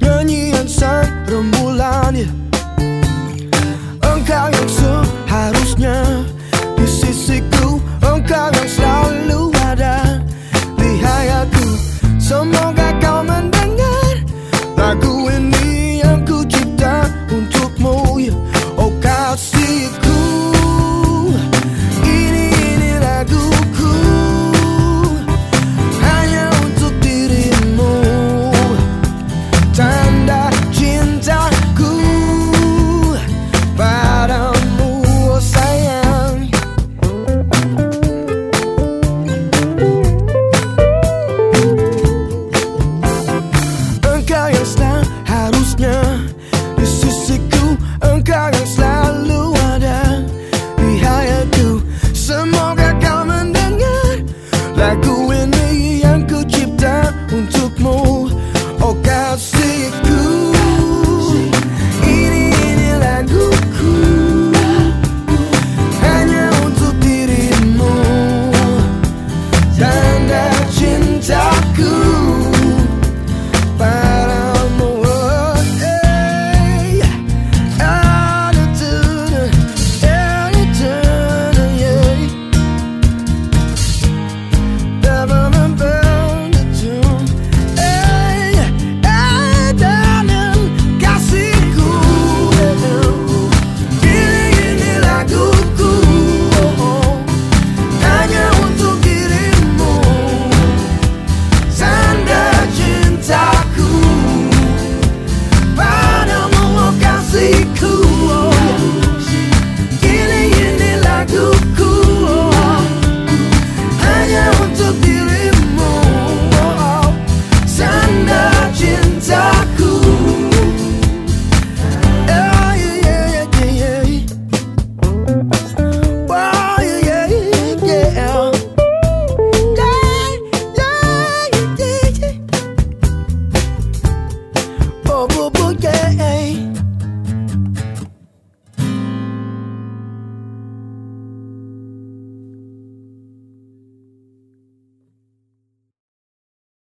nyanyian sang rembulan ya. Engkau yang sungguh